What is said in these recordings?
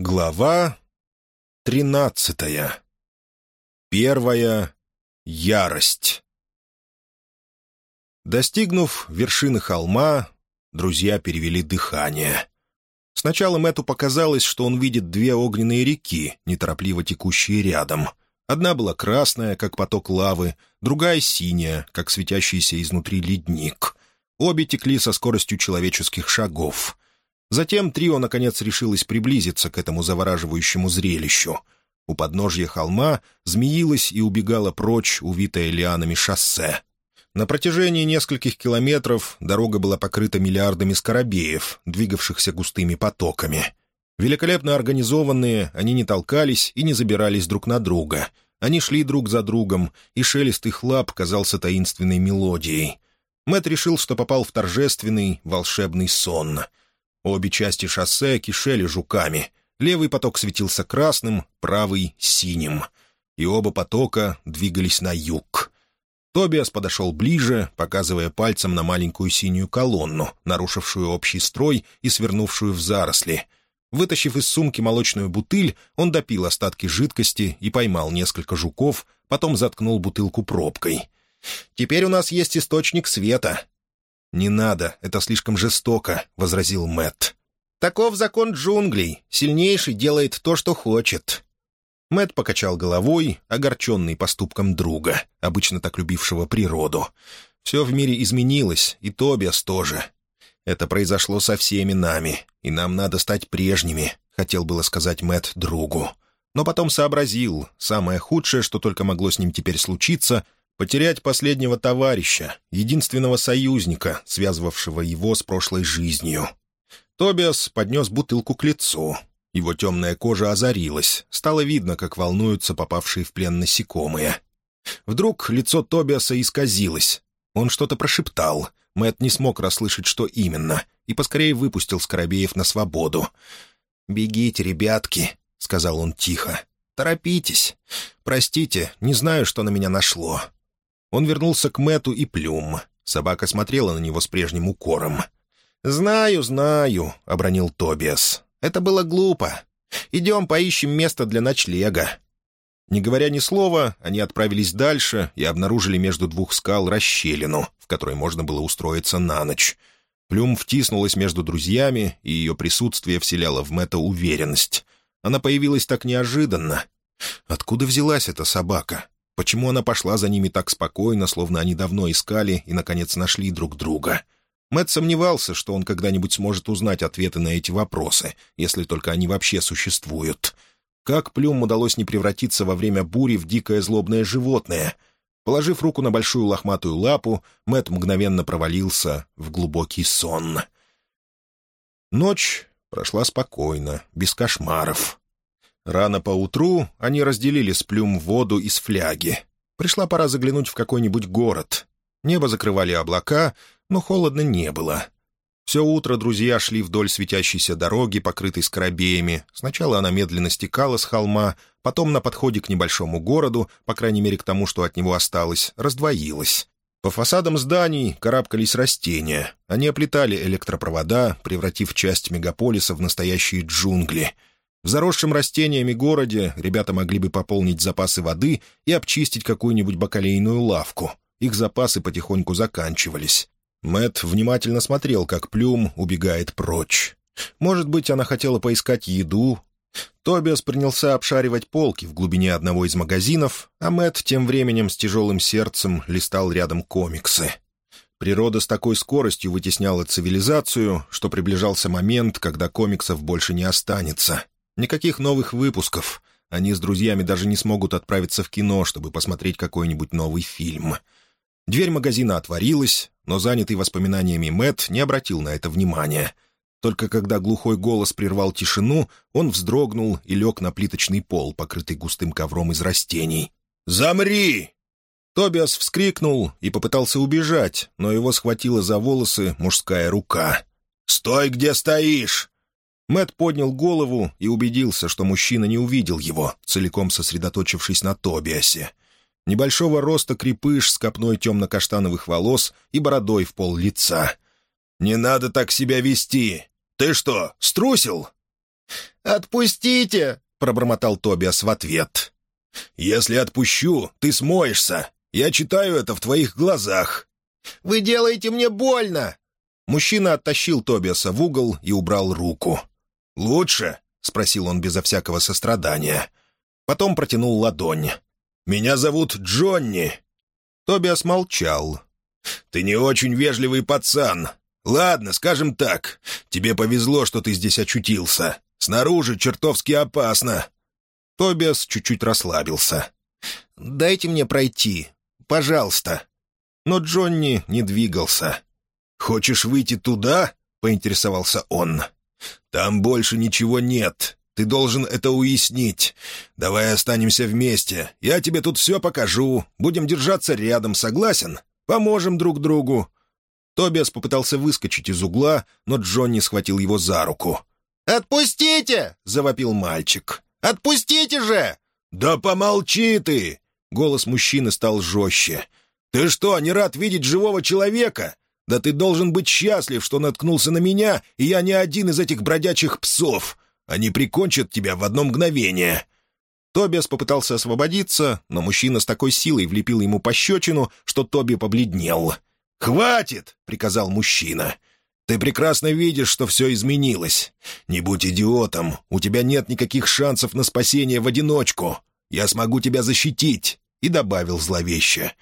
Глава тринадцатая. Первая ярость. Достигнув вершины холма, друзья перевели дыхание. Сначала Мэтту показалось, что он видит две огненные реки, неторопливо текущие рядом. Одна была красная, как поток лавы, другая — синяя, как светящийся изнутри ледник. Обе текли со скоростью человеческих шагов — Затем трио, наконец, решилось приблизиться к этому завораживающему зрелищу. У подножья холма змеилась и убегала прочь, увитая лианами шоссе. На протяжении нескольких километров дорога была покрыта миллиардами скоробеев, двигавшихся густыми потоками. Великолепно организованные, они не толкались и не забирались друг на друга. Они шли друг за другом, и шелест их лап казался таинственной мелодией. Мэт решил, что попал в торжественный, волшебный сон — Обе части шоссе кишели жуками. Левый поток светился красным, правый — синим. И оба потока двигались на юг. Тобиас подошел ближе, показывая пальцем на маленькую синюю колонну, нарушившую общий строй и свернувшую в заросли. Вытащив из сумки молочную бутыль, он допил остатки жидкости и поймал несколько жуков, потом заткнул бутылку пробкой. «Теперь у нас есть источник света. «Не надо, это слишком жестоко», — возразил Мэт. «Таков закон джунглей. Сильнейший делает то, что хочет». Мэт покачал головой, огорченный поступком друга, обычно так любившего природу. Все в мире изменилось, и Тобиас тоже. Это произошло со всеми нами, и нам надо стать прежними, хотел было сказать Мэт другу. Но потом сообразил, самое худшее, что только могло с ним теперь случиться, Потерять последнего товарища, единственного союзника, связывавшего его с прошлой жизнью. Тобиас поднес бутылку к лицу. Его темная кожа озарилась. Стало видно, как волнуются попавшие в плен насекомые. Вдруг лицо Тобиаса исказилось. Он что-то прошептал. Мэт не смог расслышать, что именно, и поскорее выпустил Скоробеев на свободу. «Бегите, ребятки», — сказал он тихо. «Торопитесь. Простите, не знаю, что на меня нашло. Он вернулся к Мэту и Плюм. Собака смотрела на него с прежним укором. «Знаю, знаю», — обронил Тобиас. «Это было глупо. Идем поищем место для ночлега». Не говоря ни слова, они отправились дальше и обнаружили между двух скал расщелину, в которой можно было устроиться на ночь. Плюм втиснулась между друзьями, и ее присутствие вселяло в Мэтта уверенность. Она появилась так неожиданно. Откуда взялась эта собака? Почему она пошла за ними так спокойно, словно они давно искали и, наконец, нашли друг друга? Мэтт сомневался, что он когда-нибудь сможет узнать ответы на эти вопросы, если только они вообще существуют. Как Плюм удалось не превратиться во время бури в дикое злобное животное? Положив руку на большую лохматую лапу, Мэтт мгновенно провалился в глубокий сон. Ночь прошла спокойно, без кошмаров. Рано поутру они разделили с плюм воду из фляги. Пришла пора заглянуть в какой-нибудь город. Небо закрывали облака, но холодно не было. Все утро друзья шли вдоль светящейся дороги, покрытой скоробеями. Сначала она медленно стекала с холма, потом на подходе к небольшому городу, по крайней мере к тому, что от него осталось, раздвоилась. По фасадам зданий карабкались растения. Они оплетали электропровода, превратив часть мегаполиса в настоящие джунгли — в заросшем растениями городе ребята могли бы пополнить запасы воды и обчистить какую-нибудь бакалейную лавку. Их запасы потихоньку заканчивались. Мэт внимательно смотрел, как Плюм убегает прочь. Может быть, она хотела поискать еду. Тобиас принялся обшаривать полки в глубине одного из магазинов, а Мэт тем временем с тяжелым сердцем листал рядом комиксы. Природа с такой скоростью вытесняла цивилизацию, что приближался момент, когда комиксов больше не останется. Никаких новых выпусков. Они с друзьями даже не смогут отправиться в кино, чтобы посмотреть какой-нибудь новый фильм. Дверь магазина отворилась, но занятый воспоминаниями Мэт не обратил на это внимания. Только когда глухой голос прервал тишину, он вздрогнул и лег на плиточный пол, покрытый густым ковром из растений. «Замри!» Тобиас вскрикнул и попытался убежать, но его схватила за волосы мужская рука. «Стой, где стоишь!» Мэт поднял голову и убедился, что мужчина не увидел его, целиком сосредоточившись на Тобиасе. Небольшого роста крепыш с копной темно-каштановых волос и бородой в пол лица. «Не надо так себя вести! Ты что, струсил?» «Отпустите!» — пробормотал Тобиас в ответ. «Если отпущу, ты смоешься. Я читаю это в твоих глазах». «Вы делаете мне больно!» Мужчина оттащил Тобиаса в угол и убрал руку. «Лучше?» — спросил он безо всякого сострадания. Потом протянул ладонь. «Меня зовут Джонни». Тобиас молчал. «Ты не очень вежливый пацан. Ладно, скажем так. Тебе повезло, что ты здесь очутился. Снаружи чертовски опасно». Тобиас чуть-чуть расслабился. «Дайте мне пройти. Пожалуйста». Но Джонни не двигался. «Хочешь выйти туда?» — поинтересовался он. «Там больше ничего нет. Ты должен это уяснить. Давай останемся вместе. Я тебе тут все покажу. Будем держаться рядом, согласен? Поможем друг другу». Тобиас попытался выскочить из угла, но Джонни схватил его за руку. «Отпустите!» — завопил мальчик. «Отпустите же!» «Да помолчи ты!» — голос мужчины стал жестче. «Ты что, не рад видеть живого человека? Да ты должен быть счастлив, что наткнулся на меня, и я не один из этих бродячих псов. Они прикончат тебя в одно мгновение». Тобиас попытался освободиться, но мужчина с такой силой влепил ему пощечину, что Тоби побледнел. «Хватит!» — приказал мужчина. «Ты прекрасно видишь, что все изменилось. Не будь идиотом, у тебя нет никаких шансов на спасение в одиночку. Я смогу тебя защитить», — и добавил зловеще.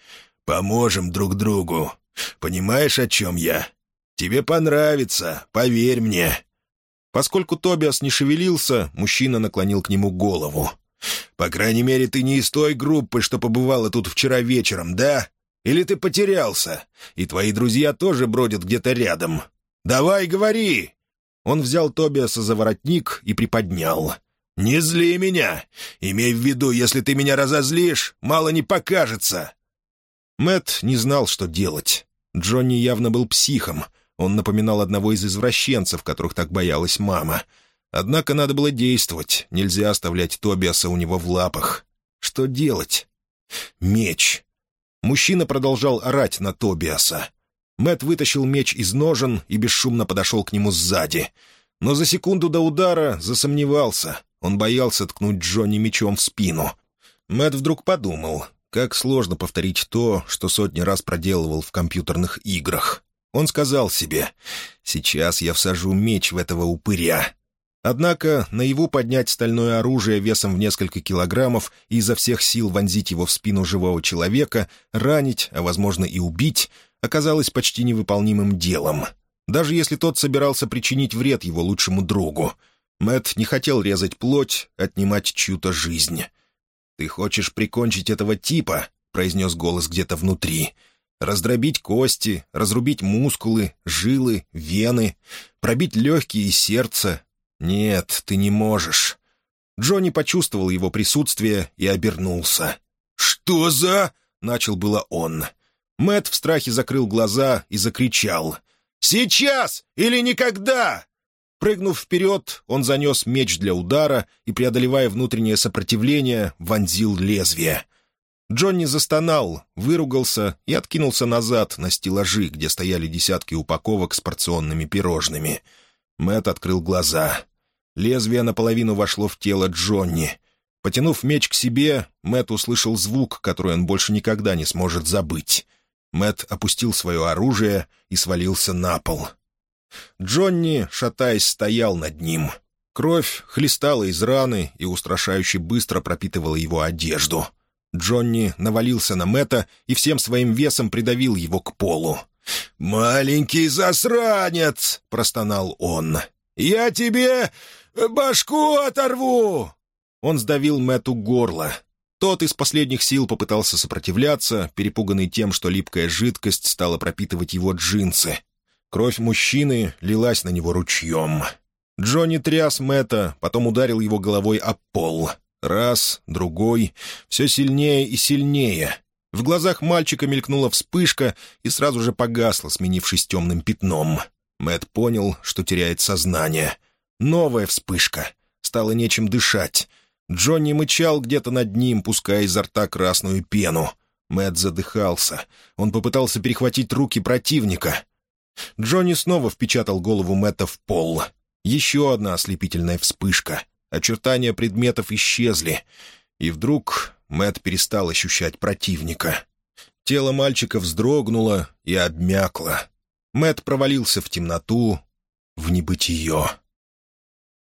«Поможем друг другу. Понимаешь, о чем я? Тебе понравится, поверь мне». Поскольку Тобиас не шевелился, мужчина наклонил к нему голову. «По крайней мере, ты не из той группы, что побывала тут вчера вечером, да? Или ты потерялся, и твои друзья тоже бродят где-то рядом? Давай, говори!» Он взял Тобиаса за воротник и приподнял. «Не зли меня! Имей в виду, если ты меня разозлишь, мало не покажется!» Мэт не знал, что делать. Джонни явно был психом — он напоминал одного из извращенцев, которых так боялась мама. Однако надо было действовать, нельзя оставлять Тобиаса у него в лапах. Что делать? Меч. Мужчина продолжал орать на Тобиаса. Мэт вытащил меч из ножен и бесшумно подошел к нему сзади. Но за секунду до удара засомневался. Он боялся ткнуть Джонни мечом в спину. Мэт вдруг подумал, как сложно повторить то, что сотни раз проделывал в компьютерных играх. Он сказал себе, «Сейчас я всажу меч в этого упыря». Однако наяву поднять стальное оружие весом в несколько килограммов и изо всех сил вонзить его в спину живого человека, ранить, а, возможно, и убить, оказалось почти невыполнимым делом. Даже если тот собирался причинить вред его лучшему другу. Мэт не хотел резать плоть, отнимать чью-то жизнь. «Ты хочешь прикончить этого типа?» — произнес голос где-то внутри — раздробить кости, разрубить мускулы, жилы, вены, пробить легкие и сердце. Нет, ты не можешь. Джонни почувствовал его присутствие и обернулся. «Что за...» — начал было он. Мэт в страхе закрыл глаза и закричал. «Сейчас или никогда!» Прыгнув вперед, он занес меч для удара и, преодолевая внутреннее сопротивление, вонзил лезвие. Джонни застонал, выругался и откинулся назад на стеллажи, где стояли десятки упаковок с порционными пирожными. Мэт открыл глаза. Лезвие наполовину вошло в тело Джонни. Потянув меч к себе, Мэт услышал звук, который он больше никогда не сможет забыть. Мэт опустил свое оружие и свалился на пол. Джонни, шатаясь, стоял над ним. Кровь хлестала из раны и устрашающе быстро пропитывала его одежду — Джонни навалился на Мэтта и всем своим весом придавил его к полу. «Маленький засранец!» — простонал он. «Я тебе башку оторву!» Он сдавил Мэтту горло. Тот из последних сил попытался сопротивляться, перепуганный тем, что липкая жидкость стала пропитывать его джинсы. Кровь мужчины лилась на него ручьем. Джонни тряс Мэтта, потом ударил его головой об пол — Раз, другой, все сильнее и сильнее. В глазах мальчика мелькнула вспышка и сразу же погасла, сменившись темным пятном. Мэт понял, что теряет сознание. Новая вспышка. Стало нечем дышать. Джонни мычал где-то над ним, пуская изо рта красную пену. Мэт задыхался. Он попытался перехватить руки противника. Джонни снова впечатал голову Мэтта в пол. Еще одна ослепительная вспышка. очертания предметов исчезли, и вдруг Мэт перестал ощущать противника. Тело мальчика вздрогнуло и обмякло. Мэт провалился в темноту, в небытие.